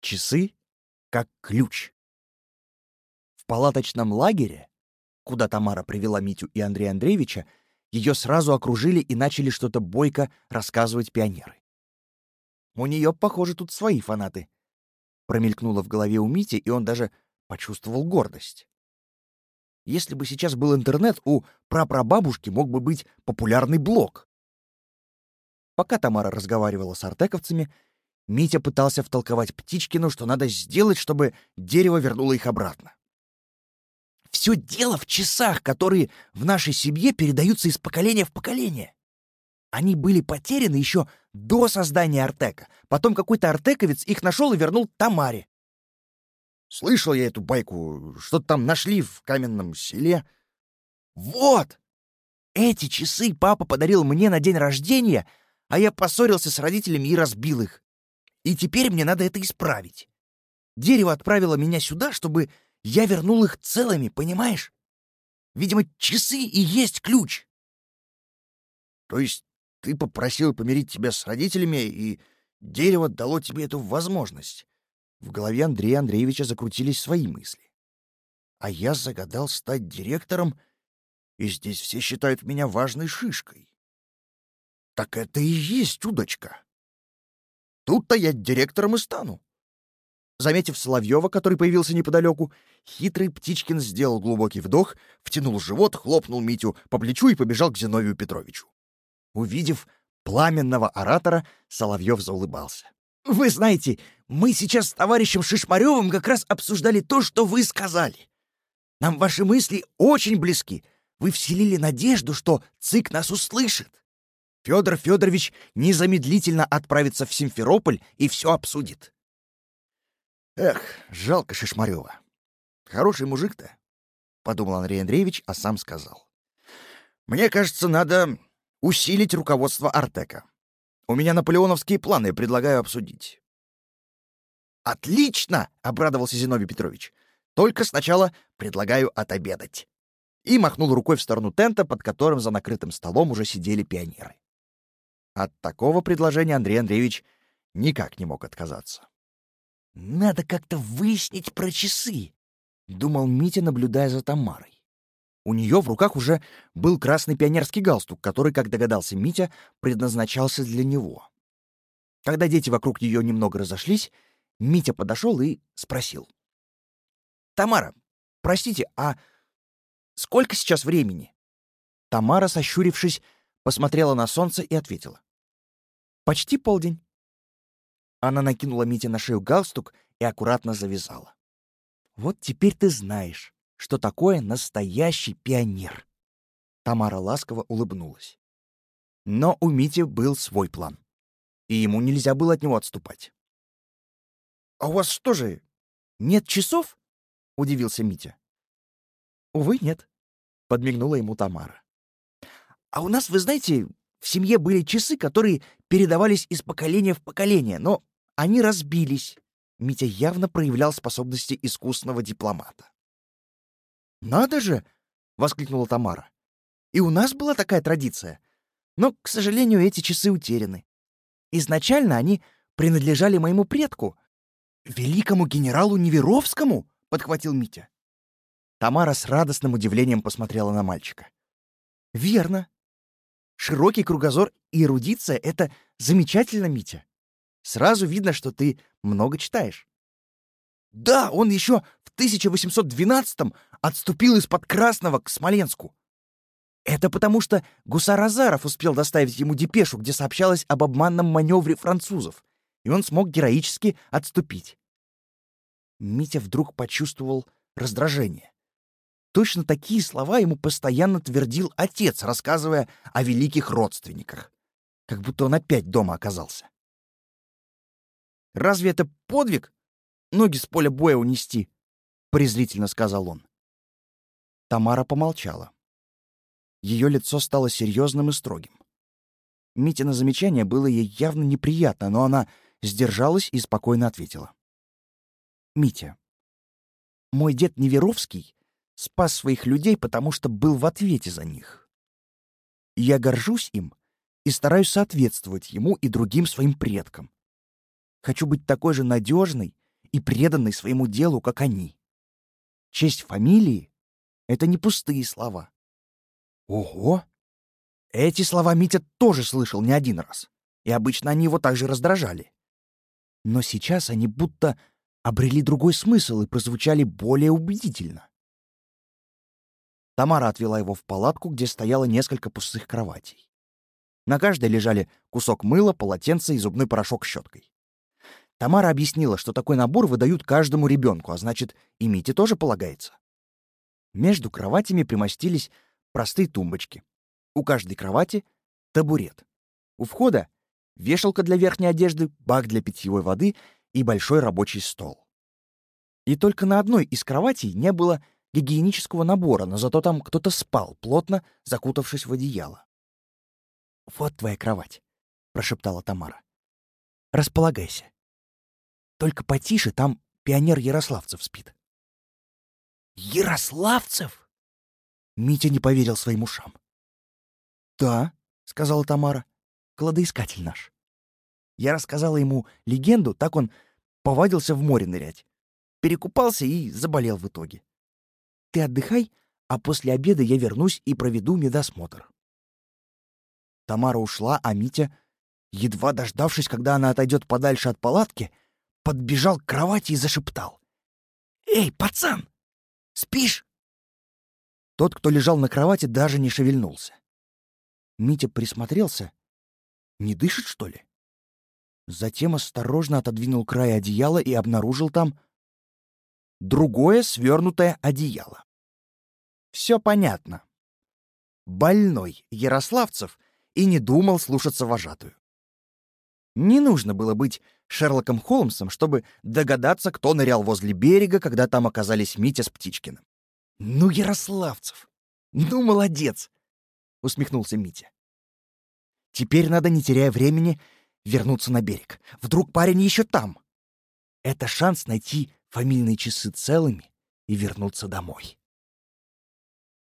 Часы как ключ. В палаточном лагере, куда Тамара привела Митю и Андрея Андреевича, ее сразу окружили и начали что-то бойко рассказывать пионеры. У нее, похоже, тут свои фанаты. Промелькнуло в голове у Мити, и он даже почувствовал гордость. Если бы сейчас был интернет, у прапрабабушки мог бы быть популярный блог. Пока Тамара разговаривала с артековцами, Митя пытался втолковать Птичкину, что надо сделать, чтобы дерево вернуло их обратно. Все дело в часах, которые в нашей семье передаются из поколения в поколение. Они были потеряны еще до создания Артека. Потом какой-то артековец их нашел и вернул Тамаре. Слышал я эту байку, что-то там нашли в каменном селе. Вот! Эти часы папа подарил мне на день рождения, а я поссорился с родителями и разбил их. И теперь мне надо это исправить. Дерево отправило меня сюда, чтобы я вернул их целыми, понимаешь? Видимо, часы и есть ключ. То есть ты попросил помирить тебя с родителями, и дерево дало тебе эту возможность. В голове Андрея Андреевича закрутились свои мысли. А я загадал стать директором, и здесь все считают меня важной шишкой. Так это и есть удочка. Тут-то я директором и стану. Заметив Соловьева, который появился неподалеку, хитрый Птичкин сделал глубокий вдох, втянул живот, хлопнул Митю по плечу и побежал к Зиновию Петровичу. Увидев пламенного оратора, Соловьев заулыбался. «Вы знаете, мы сейчас с товарищем Шишмаревым как раз обсуждали то, что вы сказали. Нам ваши мысли очень близки. Вы вселили надежду, что ЦИК нас услышит. Федор Федорович незамедлительно отправится в Симферополь и все обсудит. Эх, жалко Шишмарева. Хороший мужик-то, — подумал Андрей Андреевич, а сам сказал. Мне кажется, надо усилить руководство Артека. У меня наполеоновские планы, предлагаю обсудить. «Отлично!» — обрадовался Зиновий Петрович. «Только сначала предлагаю отобедать». И махнул рукой в сторону тента, под которым за накрытым столом уже сидели пионеры. От такого предложения Андрей Андреевич никак не мог отказаться. «Надо как-то выяснить про часы», — думал Митя, наблюдая за Тамарой. У нее в руках уже был красный пионерский галстук, который, как догадался Митя, предназначался для него. Когда дети вокруг нее немного разошлись, Митя подошел и спросил. «Тамара, простите, а сколько сейчас времени?» Тамара, сощурившись, посмотрела на солнце и ответила. «Почти полдень». Она накинула Мите на шею галстук и аккуратно завязала. «Вот теперь ты знаешь, что такое настоящий пионер». Тамара ласково улыбнулась. Но у Мити был свой план, и ему нельзя было от него отступать. «А у вас что же, нет часов?» — удивился Митя. «Увы, нет», — подмигнула ему Тамара. «А у нас, вы знаете, в семье были часы, которые передавались из поколения в поколение, но они разбились». Митя явно проявлял способности искусного дипломата. «Надо же!» — воскликнула Тамара. «И у нас была такая традиция. Но, к сожалению, эти часы утеряны. Изначально они принадлежали моему предку, «Великому генералу Неверовскому?» — подхватил Митя. Тамара с радостным удивлением посмотрела на мальчика. «Верно. Широкий кругозор и эрудиция — это замечательно, Митя. Сразу видно, что ты много читаешь». «Да, он еще в 1812-м отступил из-под Красного к Смоленску. Это потому, что гусар Азаров успел доставить ему депешу, где сообщалось об обманном маневре французов и он смог героически отступить. Митя вдруг почувствовал раздражение. Точно такие слова ему постоянно твердил отец, рассказывая о великих родственниках. Как будто он опять дома оказался. «Разве это подвиг? Ноги с поля боя унести?» — презрительно сказал он. Тамара помолчала. Ее лицо стало серьезным и строгим. Митя на замечание было ей явно неприятно, но она сдержалась и спокойно ответила. «Митя, мой дед Неверовский спас своих людей, потому что был в ответе за них. Я горжусь им и стараюсь соответствовать ему и другим своим предкам. Хочу быть такой же надежной и преданный своему делу, как они. Честь фамилии — это не пустые слова. Ого! Эти слова Митя тоже слышал не один раз, и обычно они его также раздражали. Но сейчас они будто обрели другой смысл и прозвучали более убедительно. Тамара отвела его в палатку, где стояло несколько пустых кроватей. На каждой лежали кусок мыла, полотенце и зубной порошок щеткой. Тамара объяснила, что такой набор выдают каждому ребенку, а значит, и Мите тоже полагается. Между кроватями примостились простые тумбочки. У каждой кровати — табурет. У входа — вешалка для верхней одежды, бак для питьевой воды и большой рабочий стол. И только на одной из кроватей не было гигиенического набора, но зато там кто-то спал, плотно закутавшись в одеяло. «Вот твоя кровать», — прошептала Тамара. «Располагайся. Только потише, там пионер Ярославцев спит». «Ярославцев?» Митя не поверил своим ушам. «Да», — сказала Тамара, — «кладоискатель наш». Я рассказала ему легенду, так он повадился в море нырять. Перекупался и заболел в итоге. Ты отдыхай, а после обеда я вернусь и проведу медосмотр. Тамара ушла, а Митя, едва дождавшись, когда она отойдет подальше от палатки, подбежал к кровати и зашептал. «Эй, пацан! Спишь?» Тот, кто лежал на кровати, даже не шевельнулся. Митя присмотрелся. Не дышит, что ли? Затем осторожно отодвинул край одеяла и обнаружил там другое свернутое одеяло. Все понятно. Больной Ярославцев и не думал слушаться вожатую. Не нужно было быть Шерлоком Холмсом, чтобы догадаться, кто нырял возле берега, когда там оказались Митя с Птичкиным. «Ну, Ярославцев! Ну, молодец!» — усмехнулся Митя. «Теперь надо, не теряя времени, вернуться на берег. Вдруг парень еще там. Это шанс найти фамильные часы целыми и вернуться домой.